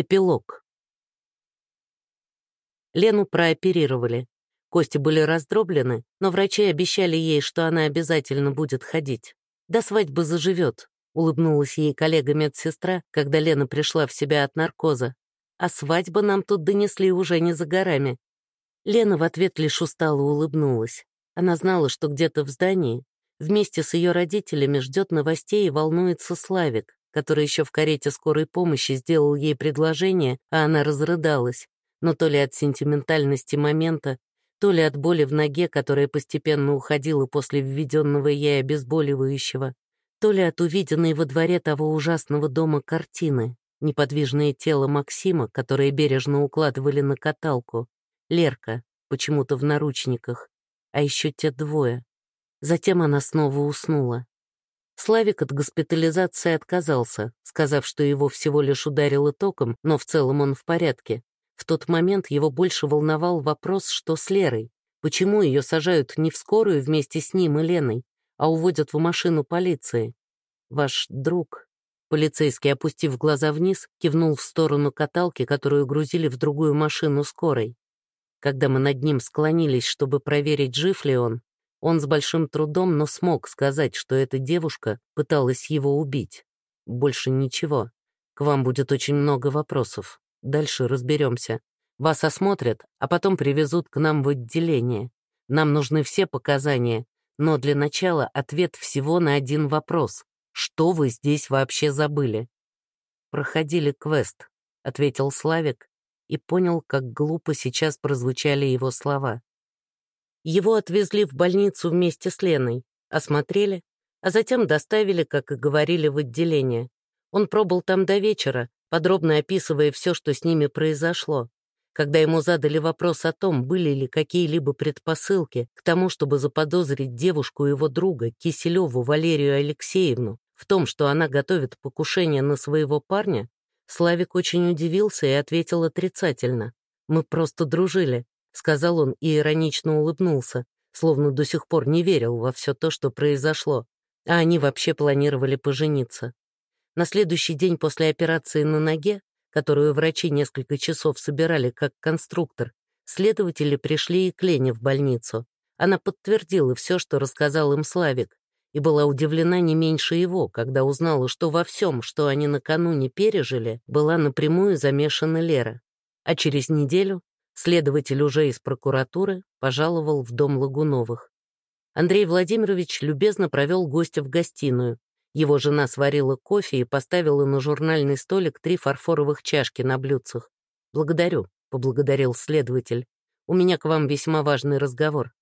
Эпилог. Лену прооперировали. Кости были раздроблены, но врачи обещали ей, что она обязательно будет ходить. До свадьбы заживет, улыбнулась ей коллега-медсестра, когда Лена пришла в себя от наркоза. А свадьба нам тут донесли уже не за горами. Лена в ответ лишь устало улыбнулась. Она знала, что где-то в здании вместе с ее родителями ждет новостей и волнуется Славик, который еще в карете скорой помощи сделал ей предложение, а она разрыдалась. Но то ли от сентиментальности момента, то ли от боли в ноге, которая постепенно уходила после введенного ей обезболивающего, то ли от увиденной во дворе того ужасного дома картины, неподвижное тело Максима, которое бережно укладывали на каталку, Лерка, почему-то в наручниках, а еще те двое. Затем она снова уснула. Славик от госпитализации отказался, сказав, что его всего лишь ударило током, но в целом он в порядке. В тот момент его больше волновал вопрос, что с Лерой. Почему ее сажают не в скорую вместе с ним и Леной, а уводят в машину полиции? Ваш друг, полицейский, опустив глаза вниз, кивнул в сторону каталки, которую грузили в другую машину скорой. Когда мы над ним склонились, чтобы проверить, жив ли он, он с большим трудом, но смог сказать, что эта девушка пыталась его убить. Больше ничего. К вам будет очень много вопросов. Дальше разберемся. Вас осмотрят, а потом привезут к нам в отделение. Нам нужны все показания, но для начала ответ всего на один вопрос. Что вы здесь вообще забыли? Проходили квест, — ответил Славик и понял, как глупо сейчас прозвучали его слова. Его отвезли в больницу вместе с Леной, осмотрели, а затем доставили, как и говорили, в отделение. Он пробыл там до вечера, подробно описывая все, что с ними произошло. Когда ему задали вопрос о том, были ли какие-либо предпосылки к тому, чтобы заподозрить девушку его друга, Киселеву Валерию Алексеевну, в том, что она готовит покушение на своего парня, Славик очень удивился и ответил отрицательно. «Мы просто дружили. — сказал он и иронично улыбнулся, словно до сих пор не верил во все то, что произошло, а они вообще планировали пожениться. На следующий день после операции на ноге, которую врачи несколько часов собирали как конструктор, следователи пришли и к Лене в больницу. Она подтвердила все, что рассказал им Славик, и была удивлена не меньше его, когда узнала, что во всем, что они накануне пережили, была напрямую замешана Лера. А через неделю Следователь уже из прокуратуры пожаловал в дом Лагуновых. Андрей Владимирович любезно провел гостя в гостиную. Его жена сварила кофе и поставила на журнальный столик три фарфоровых чашки на блюдцах. «Благодарю», — поблагодарил следователь. «У меня к вам весьма важный разговор».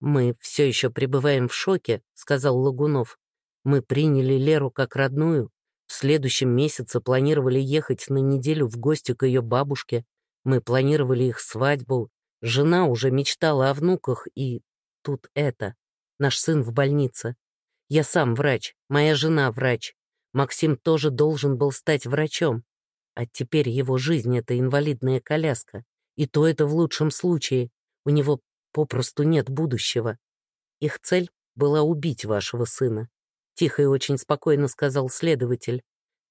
«Мы все еще пребываем в шоке», — сказал Лагунов. «Мы приняли Леру как родную. В следующем месяце планировали ехать на неделю в гости к ее бабушке. Мы планировали их свадьбу, жена уже мечтала о внуках, и тут это. Наш сын в больнице. Я сам врач, моя жена врач. Максим тоже должен был стать врачом. А теперь его жизнь — это инвалидная коляска. И то это в лучшем случае. У него попросту нет будущего. Их цель была убить вашего сына. Тихо и очень спокойно сказал следователь.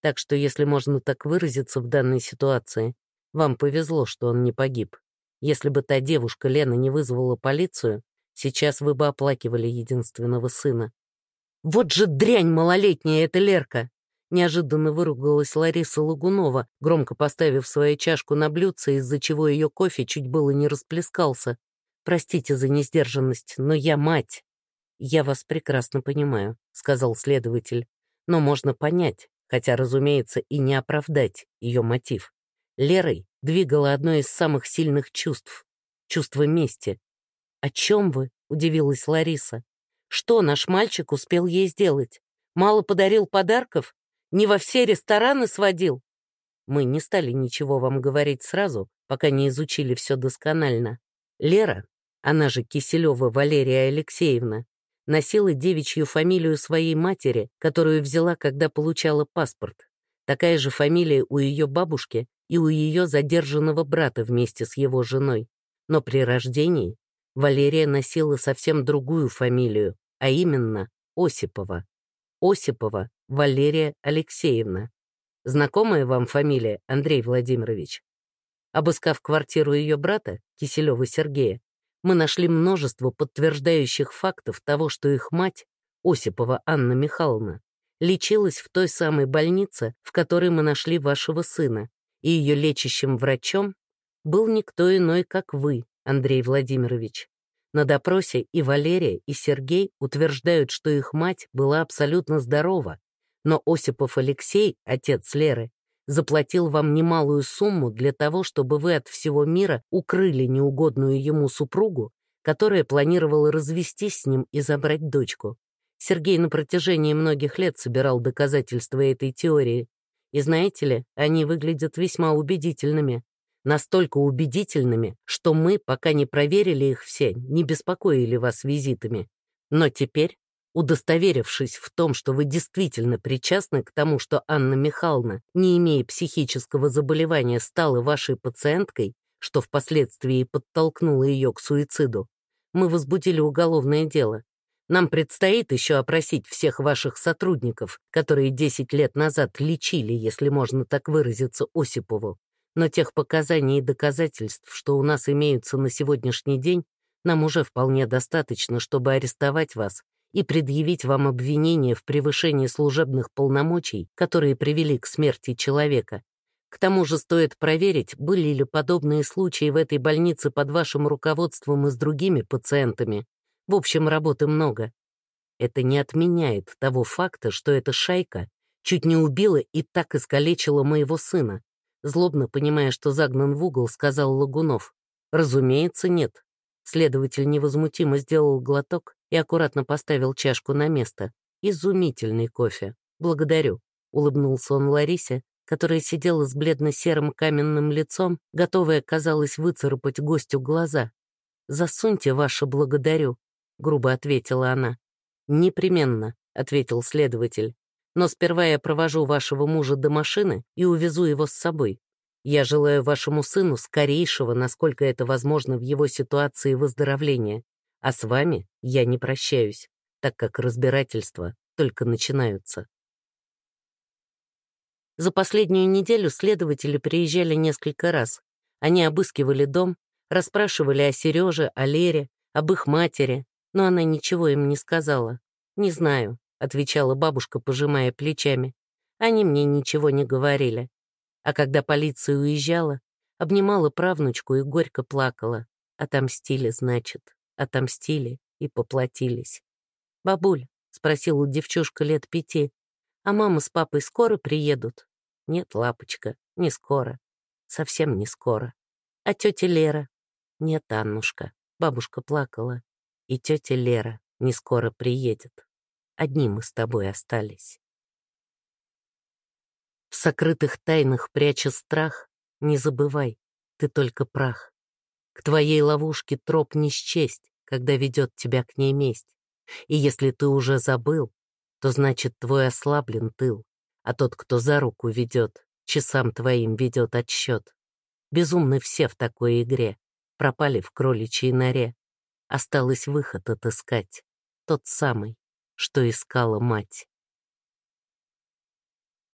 Так что, если можно так выразиться в данной ситуации, вам повезло, что он не погиб. Если бы та девушка Лена не вызвала полицию, сейчас вы бы оплакивали единственного сына. «Вот же дрянь малолетняя эта Лерка!» Неожиданно выругалась Лариса Лагунова, громко поставив свою чашку на блюдце, из-за чего ее кофе чуть было не расплескался. «Простите за несдержанность, но я мать». «Я вас прекрасно понимаю», — сказал следователь. «Но можно понять, хотя, разумеется, и не оправдать ее мотив. Лерой двигало одно из самых сильных чувств — чувство мести. «О чем вы?» — удивилась Лариса. «Что наш мальчик успел ей сделать? Мало подарил подарков? Не во все рестораны сводил?» Мы не стали ничего вам говорить сразу, пока не изучили все досконально. Лера, она же Киселева Валерия Алексеевна, носила девичью фамилию своей матери, которую взяла, когда получала паспорт. Такая же фамилия у ее бабушки и у ее задержанного брата вместе с его женой. Но при рождении Валерия носила совсем другую фамилию, а именно Осипова. Осипова Валерия Алексеевна. Знакомая вам фамилия, Андрей Владимирович? Обыскав квартиру ее брата, Киселева Сергея, мы нашли множество подтверждающих фактов того, что их мать, Осипова Анна Михайловна, лечилась в той самой больнице, в которой мы нашли вашего сына, и ее лечащим врачом был никто иной, как вы, Андрей Владимирович. На допросе и Валерия, и Сергей утверждают, что их мать была абсолютно здорова, но Осипов Алексей, отец Леры, заплатил вам немалую сумму для того, чтобы вы от всего мира укрыли неугодную ему супругу, которая планировала развестись с ним и забрать дочку. Сергей на протяжении многих лет собирал доказательства этой теории. И знаете ли, они выглядят весьма убедительными. Настолько убедительными, что мы, пока не проверили их все, не беспокоили вас визитами. Но теперь, удостоверившись в том, что вы действительно причастны к тому, что Анна Михайловна, не имея психического заболевания, стала вашей пациенткой, что впоследствии подтолкнуло ее к суициду, мы возбудили уголовное дело. Нам предстоит еще опросить всех ваших сотрудников, которые 10 лет назад лечили, если можно так выразиться, Осипову. Но тех показаний и доказательств, что у нас имеются на сегодняшний день, нам уже вполне достаточно, чтобы арестовать вас и предъявить вам обвинение в превышении служебных полномочий, которые привели к смерти человека. К тому же стоит проверить, были ли подобные случаи в этой больнице под вашим руководством и с другими пациентами, в общем, работы много. Это не отменяет того факта, что эта шайка чуть не убила и так искалечила моего сына. Злобно понимая, что загнан в угол, сказал Лагунов. Разумеется, нет. Следователь невозмутимо сделал глоток и аккуратно поставил чашку на место. Изумительный кофе. Благодарю. Улыбнулся он Ларисе, которая сидела с бледно-серым каменным лицом, готовая, казалось, выцарапать гостю глаза. «Засуньте ваше благодарю», — грубо ответила она. «Непременно», — ответил следователь. «Но сперва я провожу вашего мужа до машины и увезу его с собой. Я желаю вашему сыну скорейшего, насколько это возможно в его ситуации, выздоровления. А с вами я не прощаюсь, так как разбирательства только начинаются». За последнюю неделю следователи приезжали несколько раз. Они обыскивали дом, расспрашивали о Сереже, о Лере, об их матери, но она ничего им не сказала. «Не знаю», — отвечала бабушка, пожимая плечами. «Они мне ничего не говорили». А когда полиция уезжала, обнимала правнучку и горько плакала. Отомстили, значит, отомстили и поплатились. «Бабуль», — спросила девчушка лет пяти, «а мама с папой скоро приедут?» «Нет, лапочка, не скоро. Совсем не скоро. А тетя Лера?» «Нет, Аннушка». Бабушка плакала и тетя Лера не скоро приедет. Одни мы с тобой остались. В сокрытых тайнах пряча страх, не забывай, ты только прах. К твоей ловушке троп не счесть, когда ведет тебя к ней месть. И если ты уже забыл, то значит твой ослаблен тыл, а тот, кто за руку ведет, часам твоим ведет отсчет. Безумны все в такой игре, пропали в кроличьей норе, Осталось выход отыскать, тот самый, что искала мать.